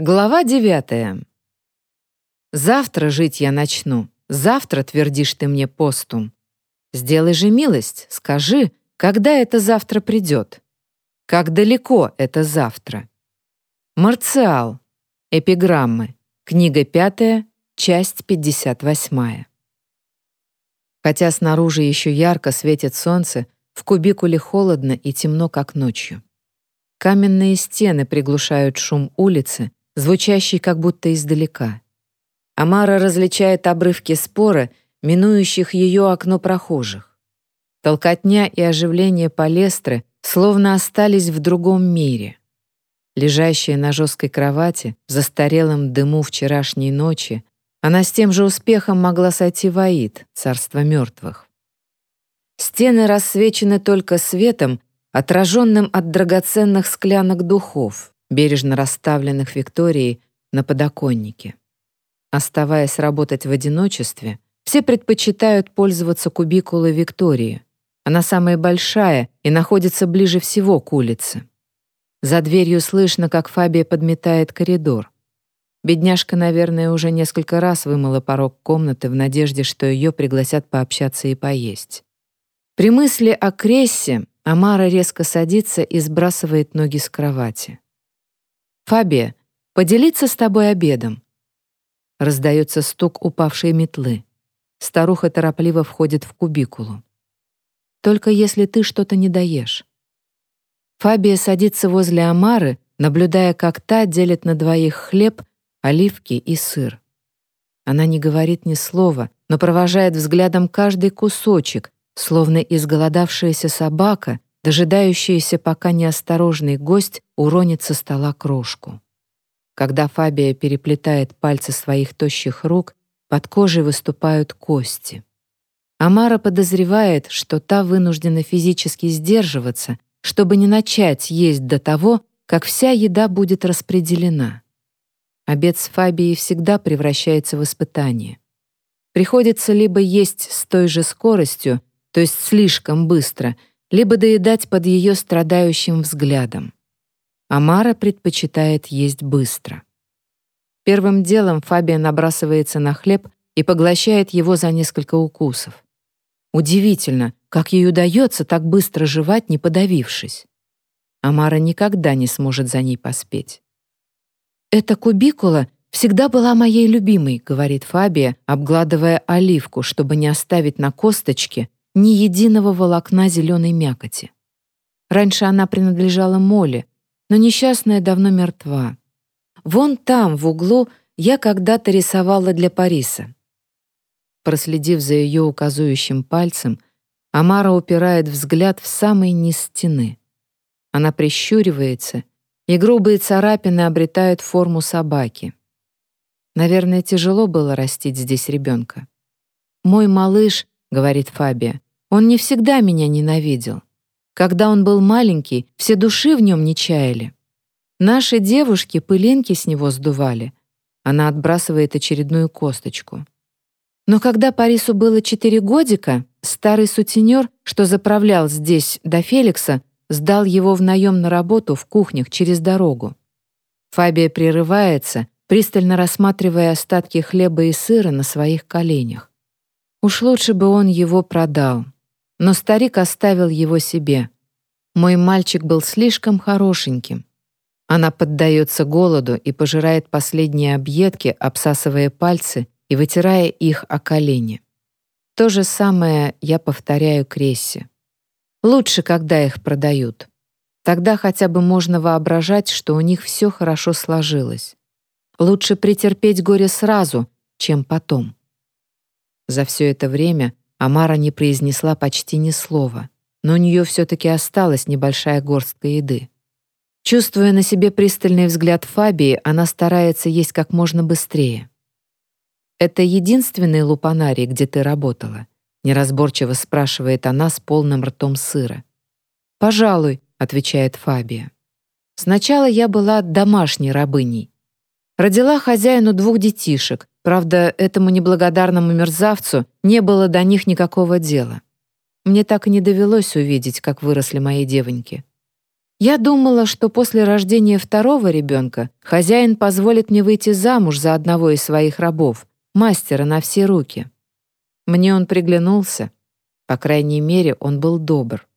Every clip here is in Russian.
Глава девятая. «Завтра жить я начну, завтра твердишь ты мне постум. Сделай же милость, скажи, когда это завтра придет? Как далеко это завтра?» Марциал. Эпиграммы. Книга пятая, часть пятьдесят восьмая. Хотя снаружи еще ярко светит солнце, в кубикуле холодно и темно, как ночью. Каменные стены приглушают шум улицы, звучащий как будто издалека. Амара различает обрывки спора, минующих ее окно прохожих. Толкотня и оживление палестры словно остались в другом мире. Лежащая на жесткой кровати, в застарелом дыму вчерашней ночи, она с тем же успехом могла сойти в Аид, царство мертвых. Стены рассвечены только светом, отраженным от драгоценных склянок духов, бережно расставленных Викторией на подоконнике. Оставаясь работать в одиночестве, все предпочитают пользоваться кубикулой Виктории. Она самая большая и находится ближе всего к улице. За дверью слышно, как Фабия подметает коридор. Бедняжка, наверное, уже несколько раз вымыла порог комнаты в надежде, что ее пригласят пообщаться и поесть. При мысли о Крессе Амара резко садится и сбрасывает ноги с кровати. «Фабия, поделиться с тобой обедом». Раздается стук упавшей метлы. Старуха торопливо входит в кубикулу. «Только если ты что-то не доешь». Фабия садится возле Амары, наблюдая, как та делит на двоих хлеб, оливки и сыр. Она не говорит ни слова, но провожает взглядом каждый кусочек, словно изголодавшаяся собака, дожидающаяся, пока неосторожный гость уронит со стола крошку. Когда Фабия переплетает пальцы своих тощих рук, под кожей выступают кости. Амара подозревает, что та вынуждена физически сдерживаться, чтобы не начать есть до того, как вся еда будет распределена. Обед с Фабией всегда превращается в испытание. Приходится либо есть с той же скоростью, то есть слишком быстро, либо доедать под ее страдающим взглядом. Амара предпочитает есть быстро. Первым делом Фабия набрасывается на хлеб и поглощает его за несколько укусов. Удивительно, как ей удается так быстро жевать, не подавившись. Амара никогда не сможет за ней поспеть. «Эта кубикула всегда была моей любимой», — говорит Фабия, обгладывая оливку, чтобы не оставить на косточке ни единого волокна зеленой мякоти. Раньше она принадлежала Моле, но несчастная давно мертва. Вон там, в углу, я когда-то рисовала для Париса. Проследив за ее указующим пальцем, Амара упирает взгляд в самый низ стены. Она прищуривается, и грубые царапины обретают форму собаки. Наверное, тяжело было растить здесь ребенка. «Мой малыш», — говорит Фабия, — «он не всегда меня ненавидел. Когда он был маленький, все души в нем не чаяли. Наши девушки пылинки с него сдували. Она отбрасывает очередную косточку. Но когда Парису было четыре годика, старый сутенер, что заправлял здесь до Феликса, сдал его в наем на работу в кухнях через дорогу. Фабия прерывается, пристально рассматривая остатки хлеба и сыра на своих коленях. Уж лучше бы он его продал. Но старик оставил его себе. Мой мальчик был слишком хорошеньким. Она поддается голоду и пожирает последние объедки, обсасывая пальцы и вытирая их о колени. То же самое я повторяю Крессе. Лучше, когда их продают. Тогда хотя бы можно воображать, что у них все хорошо сложилось. Лучше претерпеть горе сразу, чем потом. За все это время Амара не произнесла почти ни слова, но у нее все-таки осталась небольшая горстка еды. Чувствуя на себе пристальный взгляд Фабии, она старается есть как можно быстрее. «Это единственный лупанарий, где ты работала?» неразборчиво спрашивает она с полным ртом сыра. «Пожалуй», — отвечает Фабия. «Сначала я была домашней рабыней. Родила хозяину двух детишек, правда, этому неблагодарному мерзавцу не было до них никакого дела. Мне так и не довелось увидеть, как выросли мои девоньки. Я думала, что после рождения второго ребенка хозяин позволит мне выйти замуж за одного из своих рабов, мастера на все руки. Мне он приглянулся. По крайней мере, он был добр.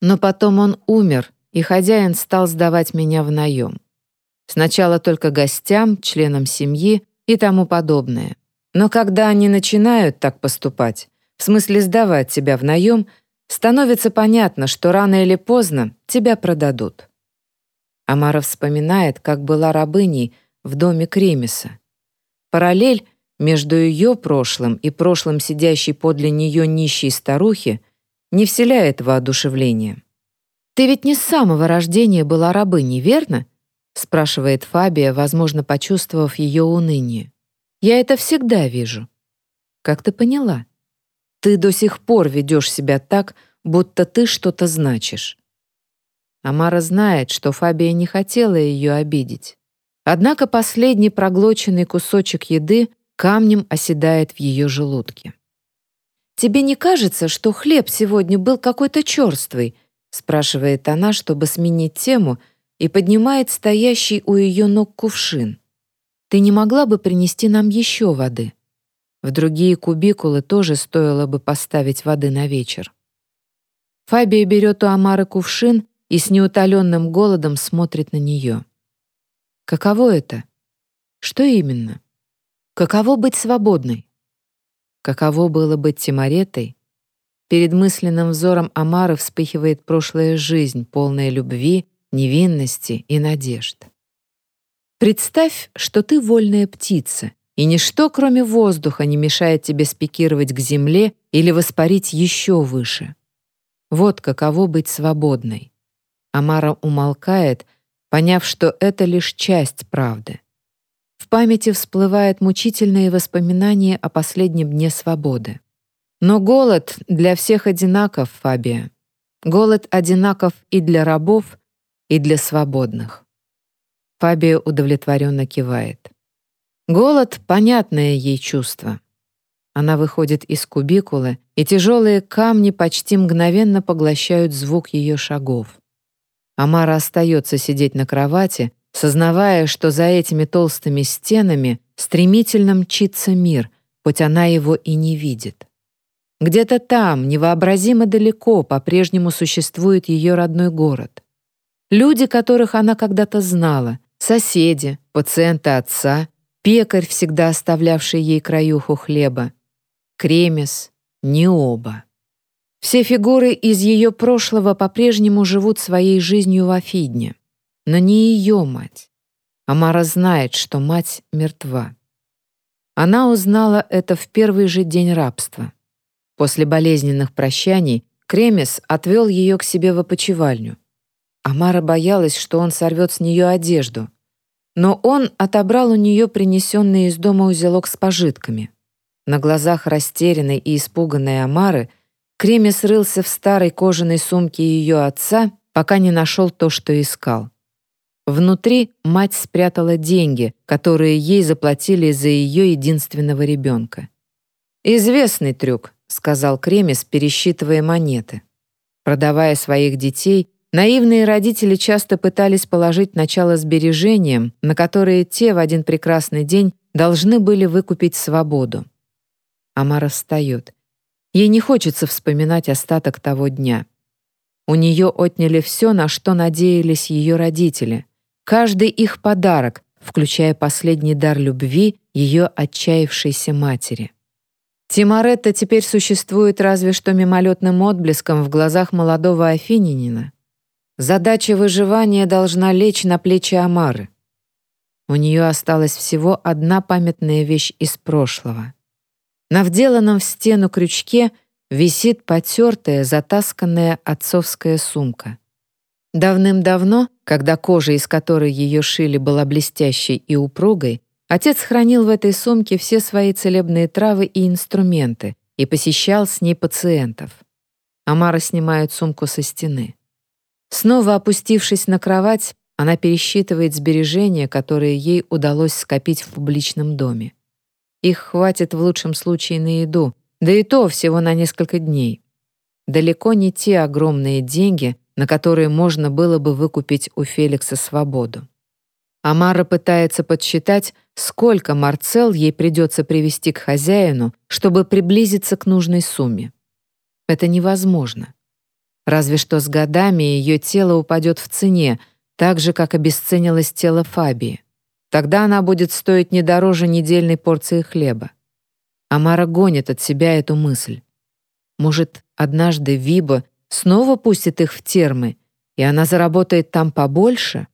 Но потом он умер, и хозяин стал сдавать меня в наем. Сначала только гостям, членам семьи и тому подобное. Но когда они начинают так поступать, в смысле сдавать тебя в наем, становится понятно, что рано или поздно тебя продадут. Амара вспоминает, как была рабыней в доме Кремиса. Параллель между ее прошлым и прошлым сидящей подле нее нищей старухи не вселяет воодушевления. «Ты ведь не с самого рождения была рабыней, верно?» Спрашивает Фабия, возможно, почувствовав ее уныние. «Я это всегда вижу». «Как ты поняла?» «Ты до сих пор ведешь себя так, будто ты что-то значишь». Амара знает, что Фабия не хотела ее обидеть. Однако последний проглоченный кусочек еды камнем оседает в ее желудке. «Тебе не кажется, что хлеб сегодня был какой-то черствый?» спрашивает она, чтобы сменить тему, и поднимает стоящий у ее ног кувшин. «Ты не могла бы принести нам еще воды?» В другие кубикулы тоже стоило бы поставить воды на вечер. Фабия берет у Амары кувшин и с неутоленным голодом смотрит на нее. Каково это? Что именно? Каково быть свободной? Каково было быть Тимаретой? Перед мысленным взором Амары вспыхивает прошлая жизнь, полная любви, невинности и надежд. Представь, что ты вольная птица, и ничто, кроме воздуха, не мешает тебе спикировать к земле или воспарить еще выше. Вот каково быть свободной. Амара умолкает, поняв, что это лишь часть правды. В памяти всплывают мучительные воспоминания о последнем дне свободы. Но голод для всех одинаков, Фабия. Голод одинаков и для рабов, и для свободных. Фабия удовлетворенно кивает. Голод — понятное ей чувство. Она выходит из кубикулы, и тяжелые камни почти мгновенно поглощают звук ее шагов. Амара остается сидеть на кровати, сознавая, что за этими толстыми стенами стремительно мчится мир, хоть она его и не видит. Где-то там, невообразимо далеко, по-прежнему существует ее родной город. Люди, которых она когда-то знала, соседи, пациенты отца, пекарь, всегда оставлявший ей краюху хлеба, кремес, не оба. Все фигуры из ее прошлого по-прежнему живут своей жизнью в Афидне но не ее мать. Амара знает, что мать мертва. Она узнала это в первый же день рабства. После болезненных прощаний Кремес отвел ее к себе в опочивальню. Амара боялась, что он сорвет с нее одежду, но он отобрал у нее принесенный из дома узелок с пожитками. На глазах растерянной и испуганной Амары Кремес рылся в старой кожаной сумке ее отца, пока не нашел то, что искал. Внутри мать спрятала деньги, которые ей заплатили за ее единственного ребенка. «Известный трюк», — сказал Кремес, пересчитывая монеты. Продавая своих детей, наивные родители часто пытались положить начало сбережениям, на которые те в один прекрасный день должны были выкупить свободу. Амара встает. Ей не хочется вспоминать остаток того дня. У нее отняли все, на что надеялись ее родители — Каждый их подарок, включая последний дар любви ее отчаявшейся матери. Тимаретта теперь существует разве что мимолетным отблеском в глазах молодого афининина. Задача выживания должна лечь на плечи Амары. У нее осталась всего одна памятная вещь из прошлого. На вделанном в стену крючке висит потертая, затасканная отцовская сумка. Давным-давно, когда кожа, из которой ее шили, была блестящей и упругой, отец хранил в этой сумке все свои целебные травы и инструменты и посещал с ней пациентов. Амара снимает сумку со стены. Снова опустившись на кровать, она пересчитывает сбережения, которые ей удалось скопить в публичном доме. Их хватит в лучшем случае на еду, да и то всего на несколько дней. Далеко не те огромные деньги, на которые можно было бы выкупить у Феликса свободу. Амара пытается подсчитать, сколько Марцел ей придется привести к хозяину, чтобы приблизиться к нужной сумме. Это невозможно. Разве что с годами ее тело упадет в цене, так же, как обесценилось тело Фабии. Тогда она будет стоить не дороже недельной порции хлеба. Амара гонит от себя эту мысль. Может, однажды Виба снова пустит их в термы, и она заработает там побольше?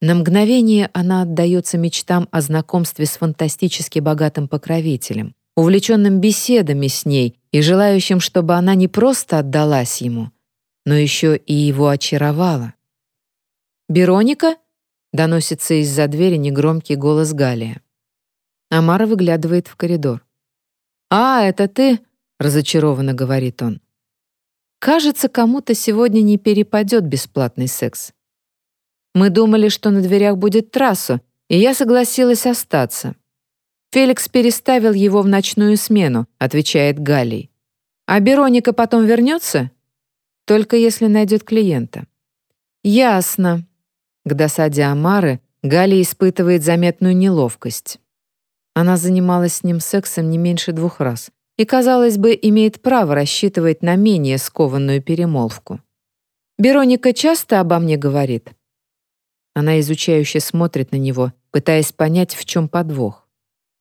На мгновение она отдается мечтам о знакомстве с фантастически богатым покровителем, увлеченным беседами с ней и желающим, чтобы она не просто отдалась ему, но еще и его очаровала. «Бероника?» — доносится из-за двери негромкий голос Галия. Амара выглядывает в коридор. «А, это ты?» — разочарованно говорит он. «Кажется, кому-то сегодня не перепадет бесплатный секс. Мы думали, что на дверях будет трассу, и я согласилась остаться. Феликс переставил его в ночную смену», — отвечает Галий. «А Бероника потом вернется?» «Только если найдет клиента». «Ясно». К досаде Амары Галия испытывает заметную неловкость. Она занималась с ним сексом не меньше двух раз и, казалось бы, имеет право рассчитывать на менее скованную перемолвку. «Бероника часто обо мне говорит?» Она изучающе смотрит на него, пытаясь понять, в чем подвох.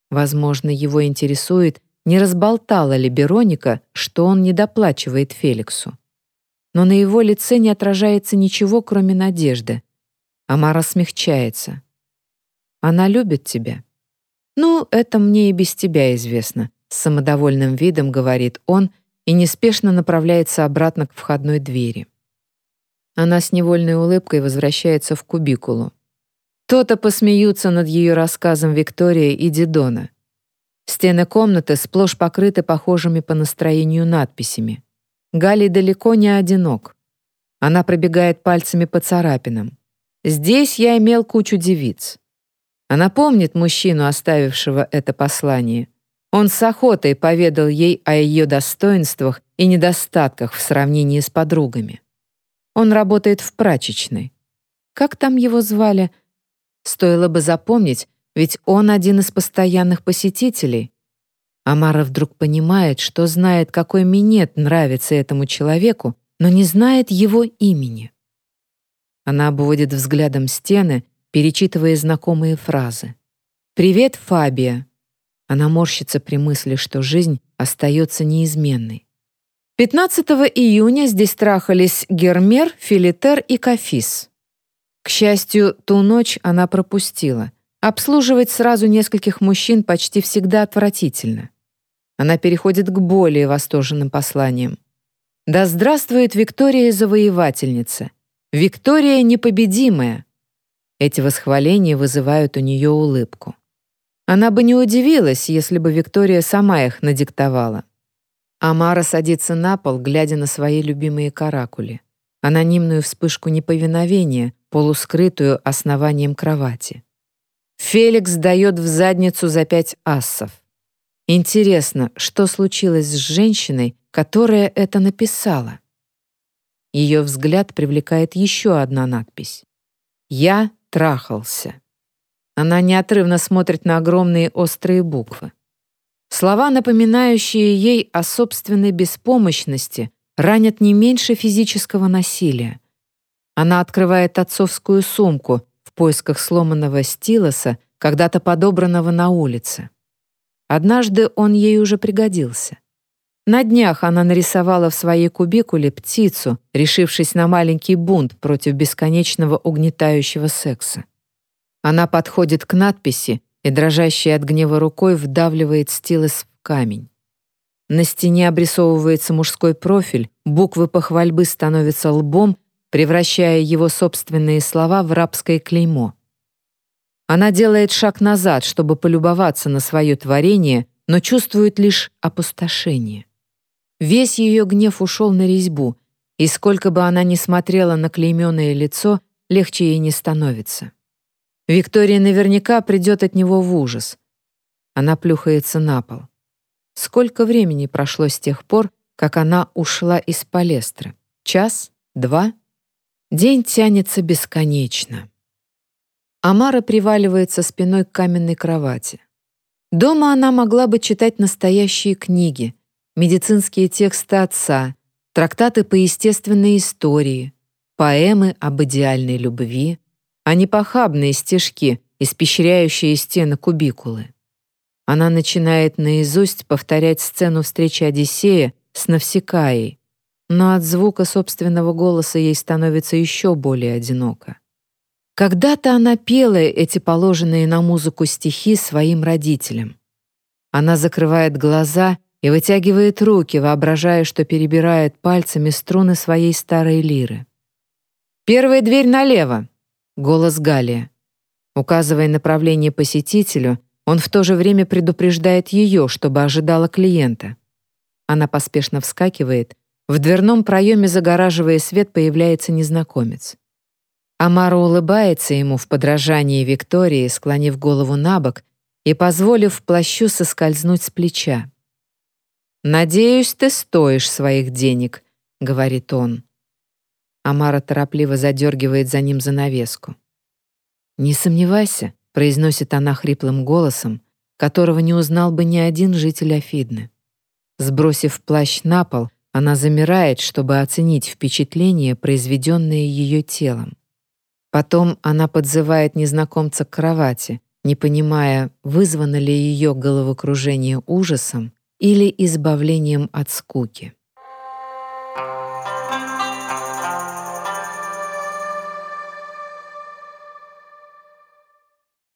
Возможно, его интересует, не разболтала ли Бероника, что он недоплачивает Феликсу. Но на его лице не отражается ничего, кроме надежды. Амара смягчается. «Она любит тебя». «Ну, это мне и без тебя известно», — с самодовольным видом говорит он и неспешно направляется обратно к входной двери. Она с невольной улыбкой возвращается в кубикулу. То-то посмеются над ее рассказом Виктория и Дидона. Стены комнаты сплошь покрыты похожими по настроению надписями. Гали далеко не одинок. Она пробегает пальцами по царапинам. «Здесь я имел кучу девиц». Она помнит мужчину, оставившего это послание. Он с охотой поведал ей о ее достоинствах и недостатках в сравнении с подругами. Он работает в прачечной. Как там его звали? Стоило бы запомнить, ведь он один из постоянных посетителей. Амара вдруг понимает, что знает, какой минет нравится этому человеку, но не знает его имени. Она обводит взглядом стены, перечитывая знакомые фразы. «Привет, Фабия!» Она морщится при мысли, что жизнь остается неизменной. 15 июня здесь трахались Гермер, Филитер и Кафис. К счастью, ту ночь она пропустила. Обслуживать сразу нескольких мужчин почти всегда отвратительно. Она переходит к более восторженным посланиям. «Да здравствует Виктория-завоевательница! Виктория непобедимая!» Эти восхваления вызывают у нее улыбку. Она бы не удивилась, если бы Виктория сама их надиктовала. Амара садится на пол, глядя на свои любимые каракули. Анонимную вспышку неповиновения, полускрытую основанием кровати. Феликс дает в задницу за пять ассов. Интересно, что случилось с женщиной, которая это написала? Ее взгляд привлекает еще одна надпись. «Я трахался». Она неотрывно смотрит на огромные острые буквы. Слова, напоминающие ей о собственной беспомощности, ранят не меньше физического насилия. Она открывает отцовскую сумку в поисках сломанного стилоса, когда-то подобранного на улице. Однажды он ей уже пригодился. На днях она нарисовала в своей кубикуле птицу, решившись на маленький бунт против бесконечного угнетающего секса. Она подходит к надписи и, дрожащей от гнева рукой, вдавливает стилос в камень. На стене обрисовывается мужской профиль, буквы похвальбы становятся лбом, превращая его собственные слова в рабское клеймо. Она делает шаг назад, чтобы полюбоваться на свое творение, но чувствует лишь опустошение. Весь ее гнев ушел на резьбу, и сколько бы она ни смотрела на клейменное лицо, легче ей не становится. Виктория наверняка придет от него в ужас. Она плюхается на пол. Сколько времени прошло с тех пор, как она ушла из палестры? Час? Два? День тянется бесконечно. Амара приваливается спиной к каменной кровати. Дома она могла бы читать настоящие книги, медицинские тексты отца, трактаты по естественной истории, поэмы об идеальной любви, а не похабные стишки, испещряющие стены кубикулы. Она начинает наизусть повторять сцену встречи Одиссея с Навсекаей, но от звука собственного голоса ей становится еще более одиноко. Когда-то она пела эти положенные на музыку стихи своим родителям. Она закрывает глаза и вытягивает руки, воображая, что перебирает пальцами струны своей старой лиры. «Первая дверь налево!» — голос Галия. Указывая направление посетителю, он в то же время предупреждает ее, чтобы ожидала клиента. Она поспешно вскакивает, в дверном проеме, загораживая свет, появляется незнакомец. Амара улыбается ему в подражании Виктории, склонив голову на бок и позволив плащу соскользнуть с плеча. «Надеюсь, ты стоишь своих денег», — говорит он. Амара торопливо задергивает за ним занавеску. «Не сомневайся», — произносит она хриплым голосом, которого не узнал бы ни один житель Афидны. Сбросив плащ на пол, она замирает, чтобы оценить впечатление, произведенное ее телом. Потом она подзывает незнакомца к кровати, не понимая, вызвано ли ее головокружение ужасом или избавлением от скуки.